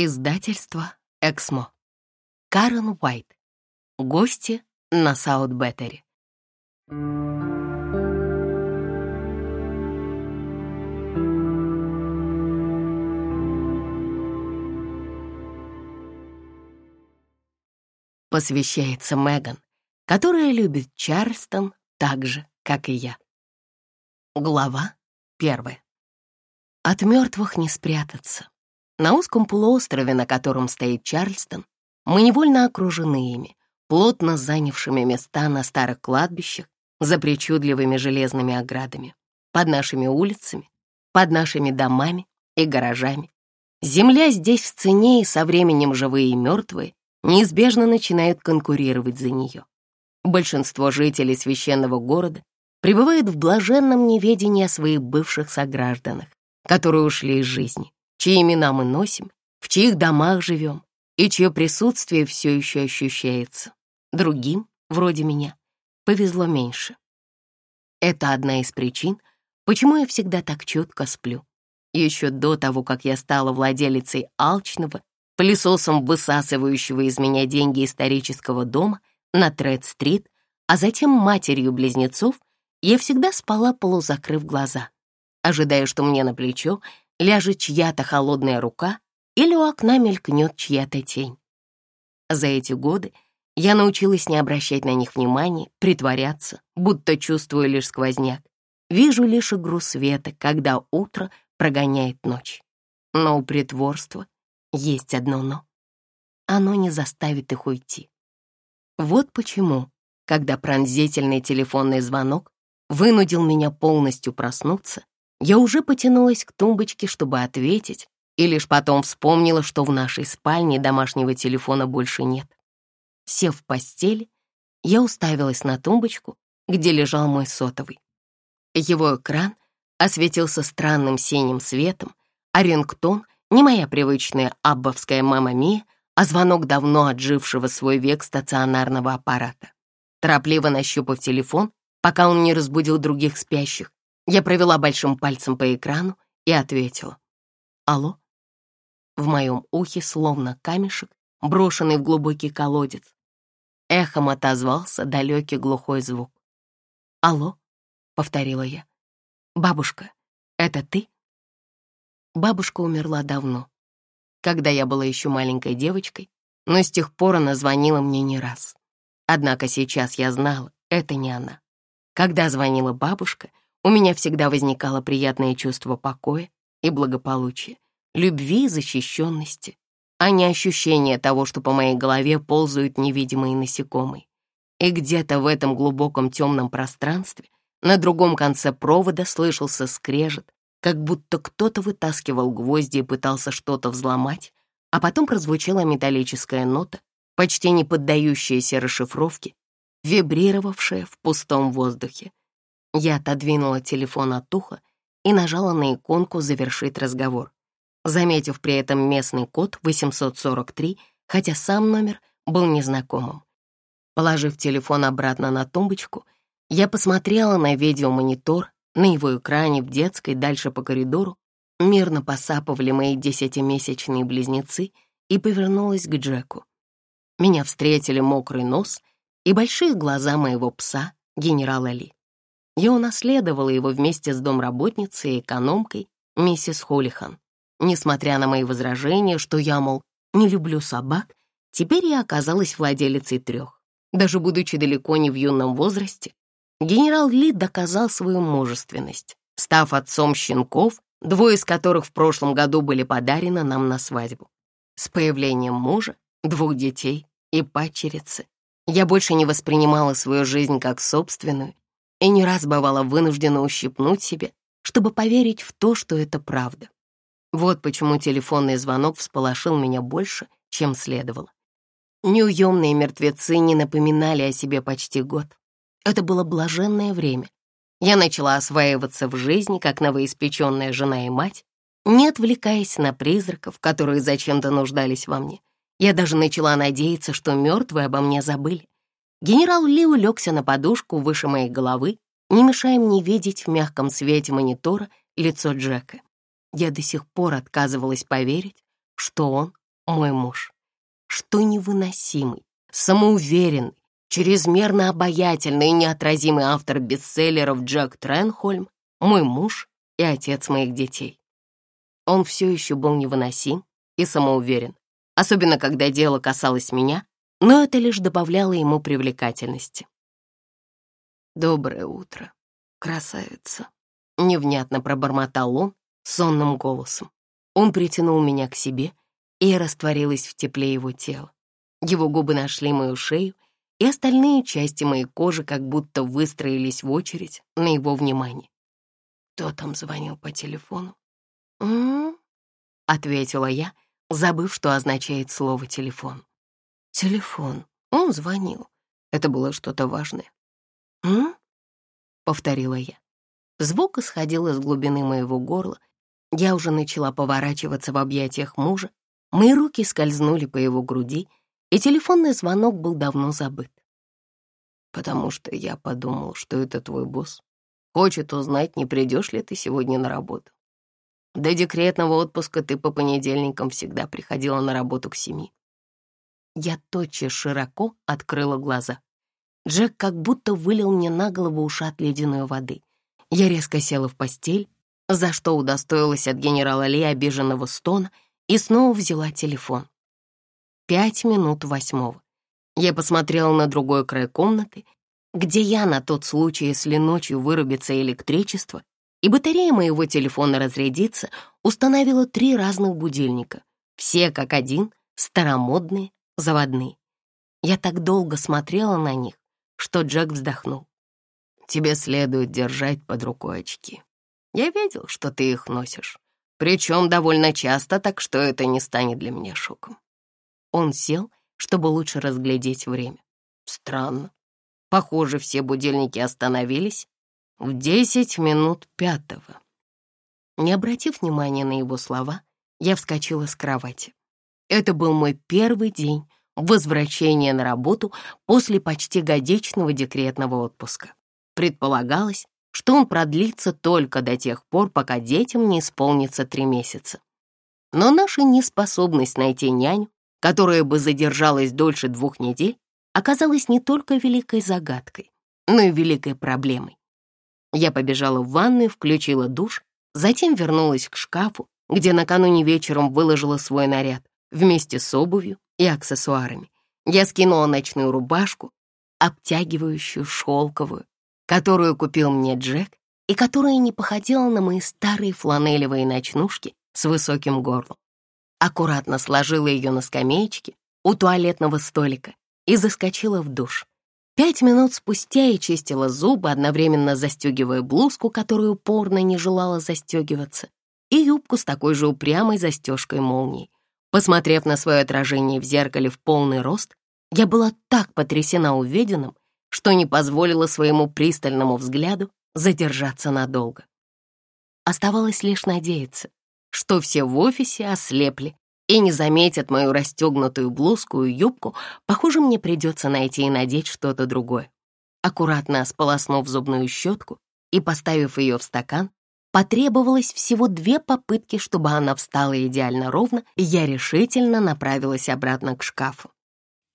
Издательство «Эксмо». Карен Уайт. Гости на Саут-Беттери. Посвящается Меган, которая любит Чарльстон так же, как и я. Глава первая. От мертвых не спрятаться. На узком полуострове, на котором стоит Чарльстон, мы невольно окружены ими, плотно занявшими места на старых кладбищах за причудливыми железными оградами, под нашими улицами, под нашими домами и гаражами. Земля здесь в цене, и со временем живые и мертвые неизбежно начинают конкурировать за нее. Большинство жителей священного города пребывает в блаженном неведении о своих бывших согражданах, которые ушли из жизни чьи имена мы носим, в чьих домах живем и чье присутствие все еще ощущается. Другим, вроде меня, повезло меньше. Это одна из причин, почему я всегда так четко сплю. Еще до того, как я стала владелицей алчного, пылесосом высасывающего из меня деньги исторического дома на Тред-стрит, а затем матерью близнецов, я всегда спала, полузакрыв глаза, ожидая, что мне на плечо ляжет чья-то холодная рука или у окна мелькнет чья-то тень. За эти годы я научилась не обращать на них внимания, притворяться, будто чувствую лишь сквозняк. Вижу лишь игру света, когда утро прогоняет ночь. Но у притворства есть одно «но». Оно не заставит их уйти. Вот почему, когда пронзительный телефонный звонок вынудил меня полностью проснуться, я уже потянулась к тумбочке, чтобы ответить, и лишь потом вспомнила, что в нашей спальне домашнего телефона больше нет. Сев в постели, я уставилась на тумбочку, где лежал мой сотовый. Его экран осветился странным синим светом, а рингтон — не моя привычная аббовская мама Мия, а звонок давно отжившего свой век стационарного аппарата. Торопливо нащупав телефон, пока он не разбудил других спящих, я провела большим пальцем по экрану и ответила. «Алло?» В моем ухе словно камешек, брошенный в глубокий колодец. Эхом отозвался далекий глухой звук. «Алло?» — повторила я. «Бабушка, это ты?» Бабушка умерла давно, когда я была еще маленькой девочкой, но с тех пор она звонила мне не раз. Однако сейчас я знала, это не она. Когда звонила бабушка, у меня всегда возникало приятное чувство покоя и благополучия, любви и защищенности, а не ощущение того, что по моей голове ползают невидимые насекомые. И где-то в этом глубоком темном пространстве на другом конце провода слышался скрежет, как будто кто-то вытаскивал гвозди и пытался что-то взломать, а потом прозвучала металлическая нота, почти не поддающаяся расшифровке, вибрировавшая в пустом воздухе. Я отодвинула телефон от уха и нажала на иконку «Завершить разговор», заметив при этом местный код 843, хотя сам номер был незнакомым. Положив телефон обратно на тумбочку, я посмотрела на видеомонитор, на его экране в детской, дальше по коридору, мирно посапывали мои десятимесячные близнецы и повернулась к Джеку. Меня встретили мокрый нос и большие глаза моего пса, генерала Ли. Я унаследовала его вместе с домработницей и экономкой, миссис Холлихан. Несмотря на мои возражения, что я, мол, не люблю собак, теперь я оказалась владелицей трех. Даже будучи далеко не в юном возрасте, генерал Ли доказал свою мужественность, став отцом щенков, двое из которых в прошлом году были подарены нам на свадьбу. С появлением мужа, двух детей и падчерицы я больше не воспринимала свою жизнь как собственную и не раз бывала вынуждена ущипнуть себе, чтобы поверить в то, что это правда. Вот почему телефонный звонок всполошил меня больше, чем следовало. Неуемные мертвецы не напоминали о себе почти год. Это было блаженное время. Я начала осваиваться в жизни, как новоиспеченная жена и мать, не отвлекаясь на призраков, которые зачем-то нуждались во мне. Я даже начала надеяться, что мертвые обо мне забыли. Генерал Ли улегся на подушку выше моей головы, не мешая мне видеть в мягком свете монитора лицо Джека. Я до сих пор отказывалась поверить, что он мой муж, что невыносимый, самоуверенный, чрезмерно обаятельный и неотразимый автор бестселлеров Джек Тренхольм, мой муж и отец моих детей. Он все еще был невыносим и самоуверен, особенно когда дело касалось меня, но это лишь добавляло ему привлекательности. «Доброе утро, красавица», — невнятно пробормотал он сонным голосом. Он притянул меня к себе, и я растворилась в тепле его тела. Его губы нашли мою шею, и остальные части моей кожи как будто выстроились в очередь на его внимание. Кто там звонил по телефону? «М-м-м», ответила я, забыв, что означает слово «телефон». «Телефон. Он звонил. Это было что-то важное». «М?» — повторила я. Звук исходил из глубины моего горла. Я уже начала поворачиваться в объятиях мужа. Мои руки скользнули по его груди, и телефонный звонок был давно забыт. «Потому что я подумал, что это твой босс. Хочет узнать, не придешь ли ты сегодня на работу. До декретного отпуска ты по понедельникам всегда приходила на работу к семи. Я тотчас широко открыла глаза. Джек как будто вылил мне на голову ушат ледяной воды. Я резко села в постель, за что удостоилась от генерала Ли обиженного стона и снова взяла телефон. Пять минут восьмого. Я посмотрела на другой край комнаты, где я на тот случай, если ночью вырубится электричество, и батарея моего телефона разрядится, установила три разных будильника. Все как один, старомодные, заводные. Я так долго смотрела на них, что Джек вздохнул. «Тебе следует держать под рукой очки. Я видел, что ты их носишь, причем довольно часто, так что это не станет для меня шоком. Он сел, чтобы лучше разглядеть время. Странно. Похоже, все будильники остановились в десять минут пятого. Не обратив внимания на его слова, я вскочила с кровати. Это был мой первый день возвращения на работу после почти годичного декретного отпуска. Предполагалось, что он продлится только до тех пор, пока детям не исполнится три месяца. Но наша неспособность найти няню которая бы задержалась дольше двух недель, оказалась не только великой загадкой, но и великой проблемой. Я побежала в ванную, включила душ, затем вернулась к шкафу, где накануне вечером выложила свой наряд вместе с обувью и аксессуарами. Я скинула ночную рубашку, обтягивающую, шелковую, которую купил мне Джек и которая не походила на мои старые фланелевые ночнушки с высоким горлом аккуратно сложила ее на скамеечке у туалетного столика и заскочила в душ. Пять минут спустя я чистила зубы, одновременно застегивая блузку, которую упорно не желала застегиваться, и юбку с такой же упрямой застежкой молнии. Посмотрев на свое отражение в зеркале в полный рост, я была так потрясена увиденным, что не позволила своему пристальному взгляду задержаться надолго. Оставалось лишь надеяться, что все в офисе ослепли и не заметят мою расстегнутую блузку и юбку, похоже, мне придется найти и надеть что-то другое. Аккуратно сполоснув зубную щетку и поставив ее в стакан, потребовалось всего две попытки, чтобы она встала идеально ровно, и я решительно направилась обратно к шкафу.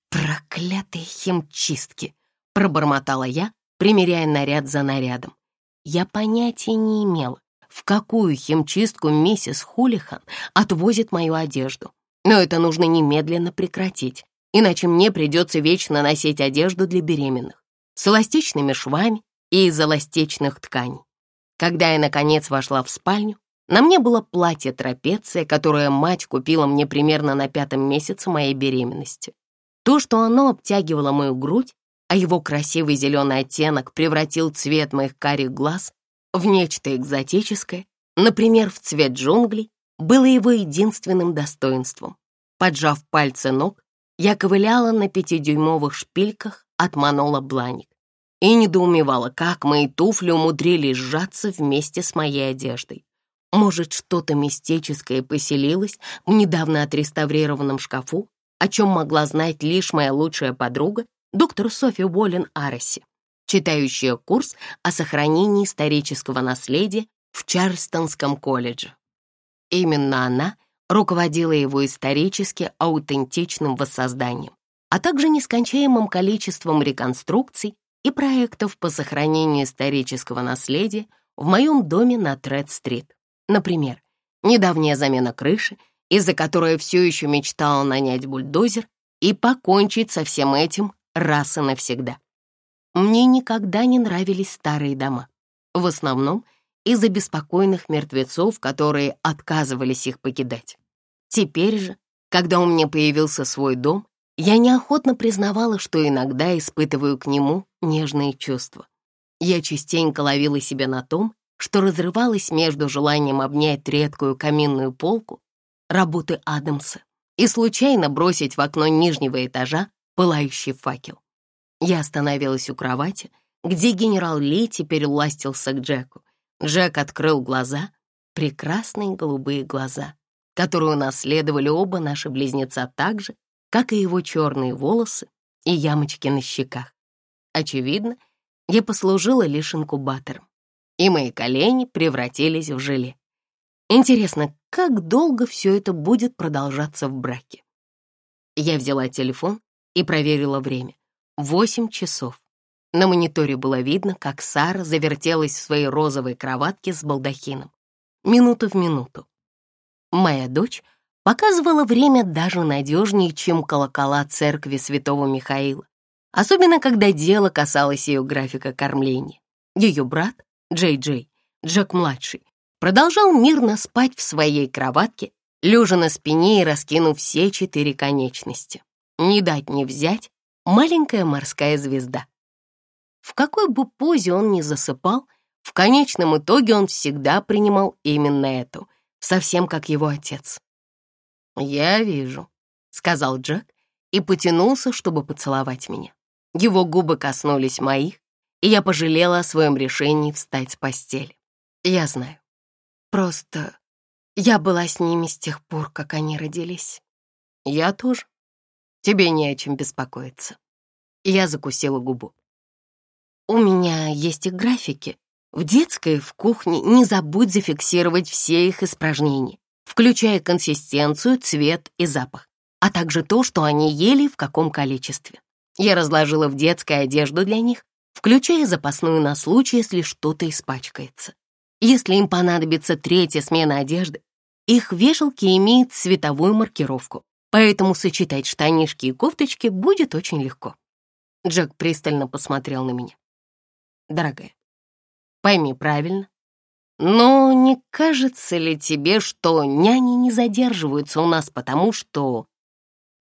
«Проклятые химчистки!» — пробормотала я, примеряя наряд за нарядом. Я понятия не имела, в какую химчистку миссис Хулихан отвозит мою одежду. Но это нужно немедленно прекратить, иначе мне придется вечно носить одежду для беременных с эластичными швами и из эластичных тканей. Когда я, наконец, вошла в спальню, на мне было платье трапеция, которое мать купила мне примерно на пятом месяце моей беременности. То, что оно обтягивало мою грудь, а его красивый зеленый оттенок превратил цвет моих карих глаз в нечто экзотическое, например, в цвет джунглей, было его единственным достоинством. Поджав пальцы ног, я ковыляла на пятидюймовых шпильках от Манола Бланик и недоумевала, как мои туфли умудрились сжаться вместе с моей одеждой. Может, что-то мистическое поселилось в недавно отреставрированном шкафу, о чем могла знать лишь моя лучшая подруга, доктор Софи Уоллен Ареси читающая курс о сохранении исторического наследия в Чарльстонском колледже. Именно она руководила его исторически аутентичным воссозданием, а также нескончаемым количеством реконструкций и проектов по сохранению исторического наследия в моем доме на Тред-стрит. Например, недавняя замена крыши, из-за которой все еще мечтала нанять бульдозер и покончить со всем этим раз и навсегда. Мне никогда не нравились старые дома. В основном из-за беспокойных мертвецов, которые отказывались их покидать. Теперь же, когда у меня появился свой дом, я неохотно признавала, что иногда испытываю к нему нежные чувства. Я частенько ловила себя на том, что разрывалась между желанием обнять редкую каминную полку работы Адамса и случайно бросить в окно нижнего этажа пылающий факел. Я остановилась у кровати, где генерал Ли теперь ластился к Джеку. Джек открыл глаза, прекрасные голубые глаза, которые унаследовали оба наши близнеца так же, как и его черные волосы и ямочки на щеках. Очевидно, я послужила лишь инкубатором, и мои колени превратились в желе. Интересно, как долго все это будет продолжаться в браке? Я взяла телефон и проверила время. Восемь часов. На мониторе было видно, как Сара завертелась в своей розовой кроватке с балдахином. Минуту в минуту. Моя дочь показывала время даже надежнее, чем колокола церкви святого Михаила, особенно когда дело касалось ее графика кормления. Ее брат, Джей Джей, Джек-младший, продолжал мирно спать в своей кроватке, лежа на спине и раскинув все четыре конечности. Не дать не взять маленькая морская звезда. В какой бы позе он ни засыпал, в конечном итоге он всегда принимал именно эту, совсем как его отец. «Я вижу», — сказал Джек и потянулся, чтобы поцеловать меня. Его губы коснулись моих, и я пожалела о своем решении встать с постели. Я знаю. Просто я была с ними с тех пор, как они родились. Я тоже. Тебе не о чем беспокоиться. Я закусила губу. У меня есть их графики. В детской, в кухне не забудь зафиксировать все их испражнения включая консистенцию, цвет и запах, а также то, что они ели в каком количестве. Я разложила в детской одежду для них, включая запасную на случай, если что-то испачкается. Если им понадобится третья смена одежды, их вешалки имеют цветовую маркировку, поэтому сочетать штанишки и кофточки будет очень легко. Джек пристально посмотрел на меня. «Дорогая, пойми правильно, но не кажется ли тебе, что няни не задерживаются у нас потому, что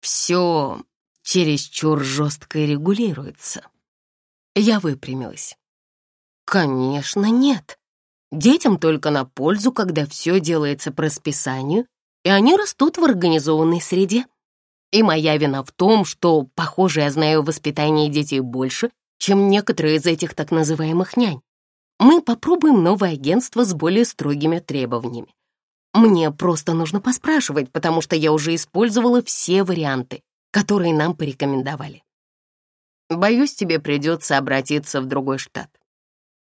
все чересчур жестко регулируется? Я выпрямилась. Конечно, нет. Детям только на пользу, когда все делается по расписанию, и они растут в организованной среде. И моя вина в том, что, похоже, я знаю воспитание детей больше, чем некоторые из этих так называемых нянь. Мы попробуем новое агентство с более строгими требованиями. Мне просто нужно поспрашивать, потому что я уже использовала все варианты, которые нам порекомендовали. Боюсь, тебе придется обратиться в другой штат.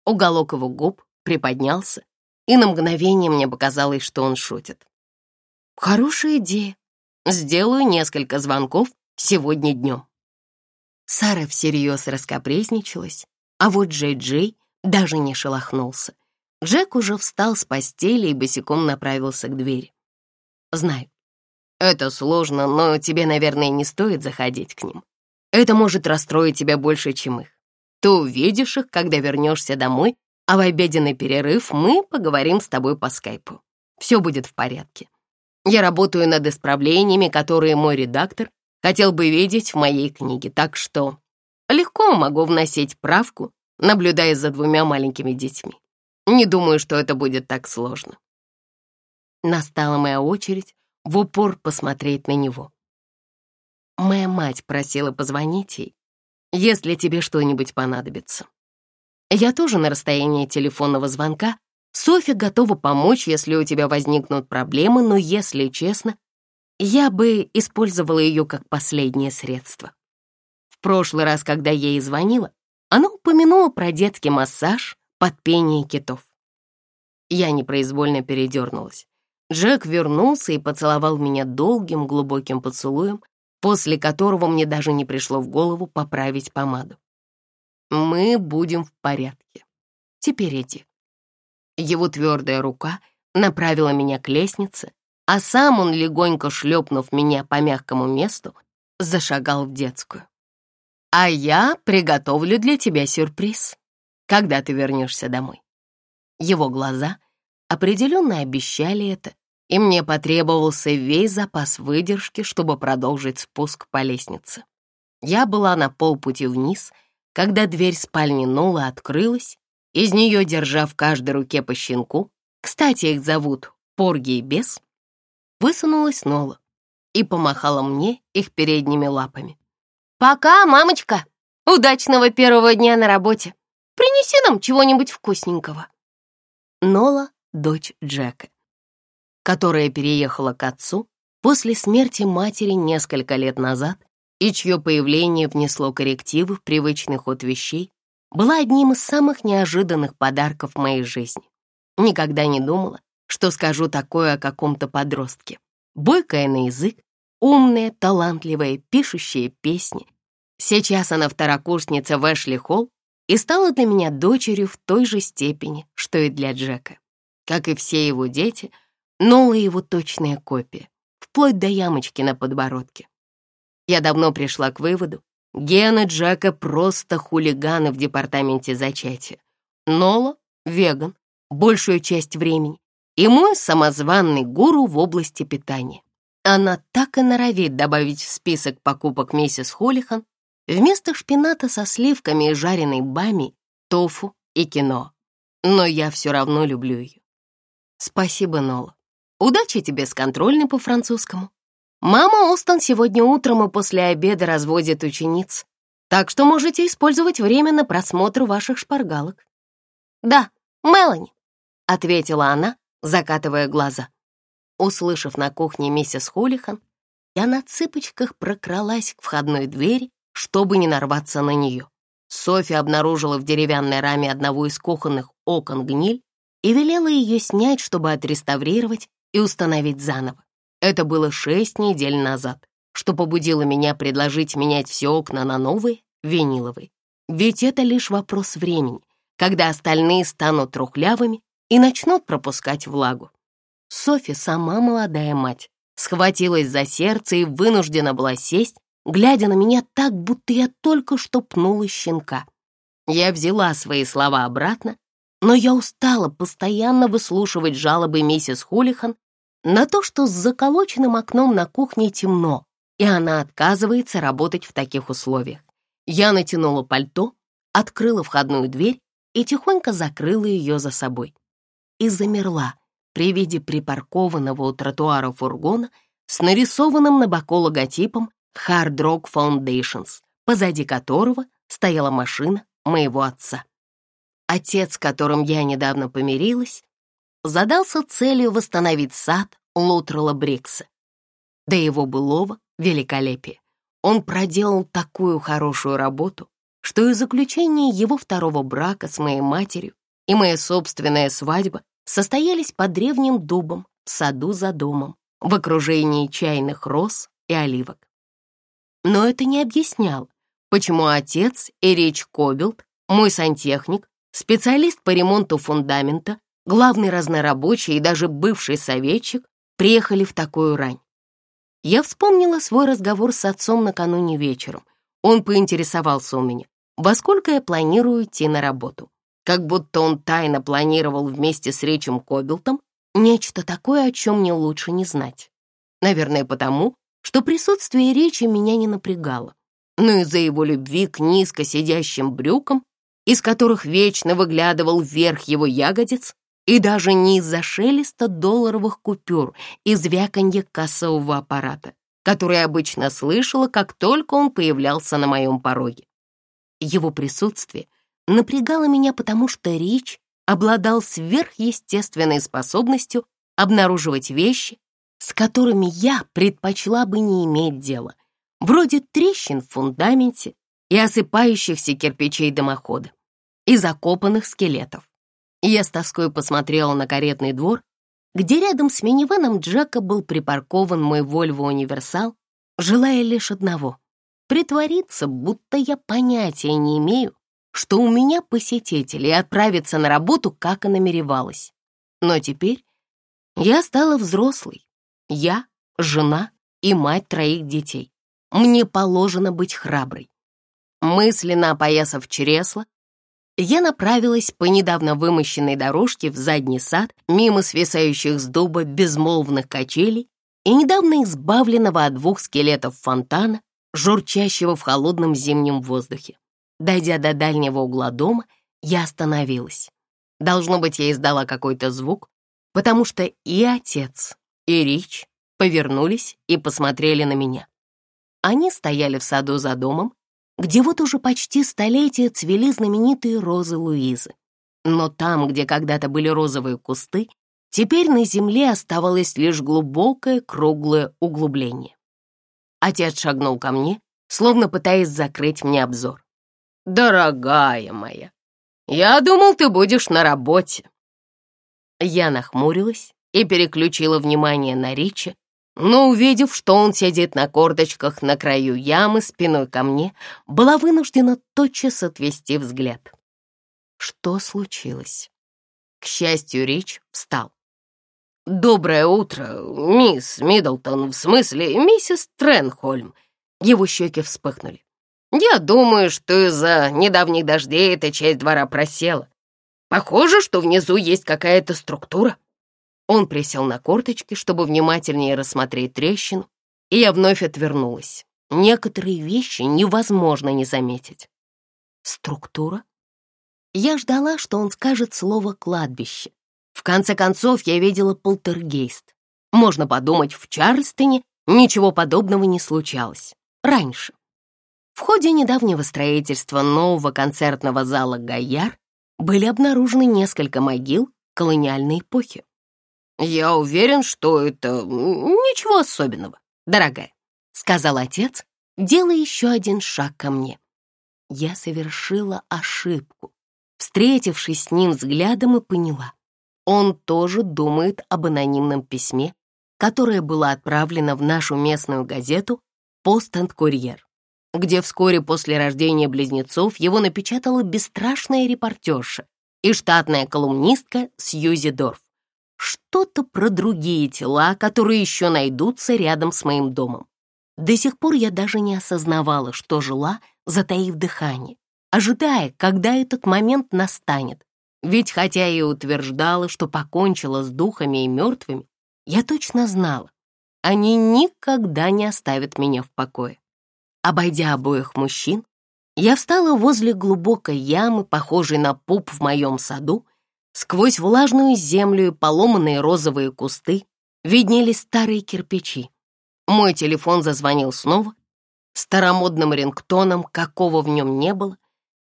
Уголок его губ приподнялся, и на мгновение мне показалось, что он шутит. Хорошая идея. Сделаю несколько звонков сегодня днем. Сара всерьез раскопрезничалась, а вот Джей-Джей даже не шелохнулся. Джек уже встал с постели и босиком направился к двери. «Знаю, это сложно, но тебе, наверное, не стоит заходить к ним. Это может расстроить тебя больше, чем их. Ты увидишь их, когда вернешься домой, а в обеденный перерыв мы поговорим с тобой по скайпу. Все будет в порядке. Я работаю над исправлениями, которые мой редактор хотел бы видеть в моей книге, так что легко могу вносить правку наблюдая за двумя маленькими детьми. Не думаю, что это будет так сложно. Настала моя очередь в упор посмотреть на него. Моя мать просила позвонить ей, если тебе что-нибудь понадобится. Я тоже на расстоянии телефонного звонка. Софья готова помочь, если у тебя возникнут проблемы, но, если честно, я бы использовала ее как последнее средство. В прошлый раз, когда я ей звонила, она упомянула про детский массаж под пение китов. Я непроизвольно передернулась. Джек вернулся и поцеловал меня долгим глубоким поцелуем, после которого мне даже не пришло в голову поправить помаду. «Мы будем в порядке. Теперь иди». Его твердая рука направила меня к лестнице, а сам он, легонько шлепнув меня по мягкому месту, зашагал в детскую. «А я приготовлю для тебя сюрприз, когда ты вернешься домой». Его глаза определенно обещали это, и мне потребовался весь запас выдержки, чтобы продолжить спуск по лестнице. Я была на полпути вниз, когда дверь спальни Нола открылась, из нее, держа в каждой руке по щенку, кстати, их зовут Порги и Бес, высунулась Нола и помахала мне их передними лапами. «Пока, мамочка! Удачного первого дня на работе! Принеси нам чего-нибудь вкусненького!» Нола — дочь Джека, которая переехала к отцу после смерти матери несколько лет назад и чье появление внесло коррективы в привычный ход вещей, была одним из самых неожиданных подарков моей жизни. Никогда не думала, что скажу такое о каком-то подростке. Бойкая на язык, умная, талантливая, пишущая песни. Сейчас она второкурсница в Эшли Холл и стала для меня дочерью в той же степени, что и для Джека. Как и все его дети, Нола его точная копия, вплоть до ямочки на подбородке. Я давно пришла к выводу, Гена Джека просто хулиганы в департаменте зачатия. Нола — веган, большую часть времени, и мой самозванный гуру в области питания. Она так и норовит добавить в список покупок миссис Холлихан вместо шпината со сливками и жареной бами, тофу и кино. Но я все равно люблю ее. Спасибо, Нола. Удачи тебе с контрольной по французскому. Мама Остон сегодня утром и после обеда разводит учениц, так что можете использовать время на просмотр ваших шпаргалок. Да, Мелани, — ответила она, закатывая глаза. Услышав на кухне миссис Холлихан, я на цыпочках прокралась к входной двери, чтобы не нарваться на нее. Софья обнаружила в деревянной раме одного из кухонных окон гниль и велела ее снять, чтобы отреставрировать и установить заново. Это было шесть недель назад, что побудило меня предложить менять все окна на новые, виниловые. Ведь это лишь вопрос времени, когда остальные станут трухлявыми и начнут пропускать влагу. Софи, сама молодая мать, схватилась за сердце и вынуждена была сесть, глядя на меня так, будто я только что пнула щенка. Я взяла свои слова обратно, но я устала постоянно выслушивать жалобы миссис Хулихан на то, что с заколоченным окном на кухне темно, и она отказывается работать в таких условиях. Я натянула пальто, открыла входную дверь и тихонько закрыла ее за собой и замерла при виде припаркованного у тротуара фургона с нарисованным на боку логотипом Hard Rock Foundations, позади которого стояла машина моего отца. Отец, с которым я недавно помирилась, задался целью восстановить сад Лутрела Брикса. До его былого великолепия он проделал такую хорошую работу, что и заключение его второго брака с моей матерью и моя собственная свадьба состоялись под древним дубом в саду за домом, в окружении чайных роз и оливок. Но это не объясняло, почему отец и Рич Кобилд, мой сантехник, специалист по ремонту фундамента, главный разнорабочий и даже бывший советчик, приехали в такую рань. Я вспомнила свой разговор с отцом накануне вечером. Он поинтересовался у меня, во сколько я планирую идти на работу как будто он тайно планировал вместе с Ричем Кобилтом нечто такое, о чем мне лучше не знать. Наверное, потому, что присутствие Ричи меня не напрягало, но из-за его любви к низко сидящим брюкам, из которых вечно выглядывал вверх его ягодиц, и даже не из-за шелеста долларовых купюр и звяканья кассового аппарата, который обычно слышала, как только он появлялся на моем пороге. Его присутствие напрягало меня, потому что Рич обладал сверхъестественной способностью обнаруживать вещи, с которыми я предпочла бы не иметь дела, вроде трещин в фундаменте и осыпающихся кирпичей дымохода, и закопанных скелетов. Я с тоской посмотрела на каретный двор, где рядом с минивеном Джека был припаркован мой Volvo Универсал, желая лишь одного — притвориться, будто я понятия не имею, что у меня посетители и отправиться на работу, как и намеревалась. Но теперь я стала взрослой. Я — жена и мать троих детей. Мне положено быть храброй. Мысленно опоясав чресло, я направилась по недавно вымощенной дорожке в задний сад, мимо свисающих с дуба безмолвных качелей и недавно избавленного от двух скелетов фонтана, журчащего в холодном зимнем воздухе. Дойдя до дальнего угла дома, я остановилась. Должно быть, я издала какой-то звук, потому что и отец, и Рич повернулись и посмотрели на меня. Они стояли в саду за домом, где вот уже почти столетие цвели знаменитые розы Луизы. Но там, где когда-то были розовые кусты, теперь на земле оставалось лишь глубокое круглое углубление. Отец шагнул ко мне, словно пытаясь закрыть мне обзор. «Дорогая моя, я думал, ты будешь на работе». Я нахмурилась и переключила внимание на Ричи, но, увидев, что он сидит на корточках на краю ямы спиной ко мне, была вынуждена тотчас отвести взгляд. Что случилось? К счастью, Рич встал. «Доброе утро, мисс Миддлтон, в смысле, миссис Тренхольм». Его щеки вспыхнули. «Я думаю, что из-за недавних дождей эта часть двора просела. Похоже, что внизу есть какая-то структура». Он присел на корточки, чтобы внимательнее рассмотреть трещину, и я вновь отвернулась. Некоторые вещи невозможно не заметить. Структура? Я ждала, что он скажет слово «кладбище». В конце концов, я видела полтергейст. Можно подумать, в Чарльстоне ничего подобного не случалось. Раньше. В ходе недавнего строительства нового концертного зала «Гайяр» были обнаружены несколько могил колониальной эпохи. «Я уверен, что это ничего особенного, дорогая», — сказал отец, делая еще один шаг ко мне. Я совершила ошибку, встретившись с ним взглядом и поняла. Он тоже думает об анонимном письме, которое было отправлено в нашу местную газету «Пост-энд-курьер», где вскоре после рождения близнецов его напечатала бесстрашная репортерша и штатная колумнистка Сьюзи Дорф что-то про другие тела, которые еще найдутся рядом с моим домом. До сих пор я даже не осознавала, что жила, затаив дыхание, ожидая, когда этот момент настанет. Ведь хотя я и утверждала, что покончила с духами и мертвыми, я точно знала, они никогда не оставят меня в покое. Обойдя обоих мужчин, я встала возле глубокой ямы, похожей на пуп в моем саду, Сквозь влажную землю и поломанные розовые кусты виднелись старые кирпичи. Мой телефон зазвонил снова, старомодным рингтоном, какого в нем не было.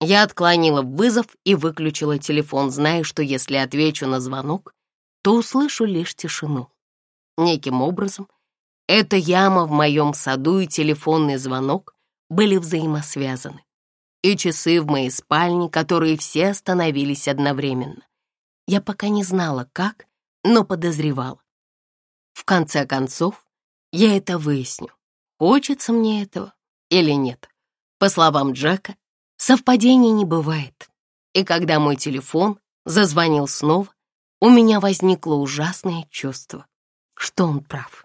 Я отклонила вызов и выключила телефон, зная, что если отвечу на звонок, то услышу лишь тишину. Неким образом, эта яма в моем саду и телефонный звонок были взаимосвязаны. И часы в моей спальне, которые все остановились одновременно. Я пока не знала, как, но подозревала. В конце концов, я это выясню, хочется мне этого или нет. По словам Джека, совпадений не бывает. И когда мой телефон зазвонил снова, у меня возникло ужасное чувство, что он прав.